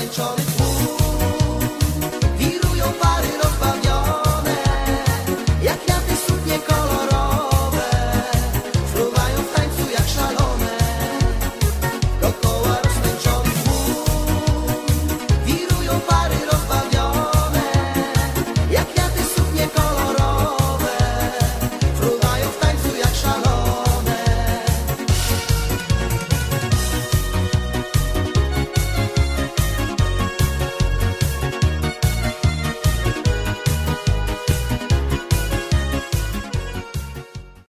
and Charlie.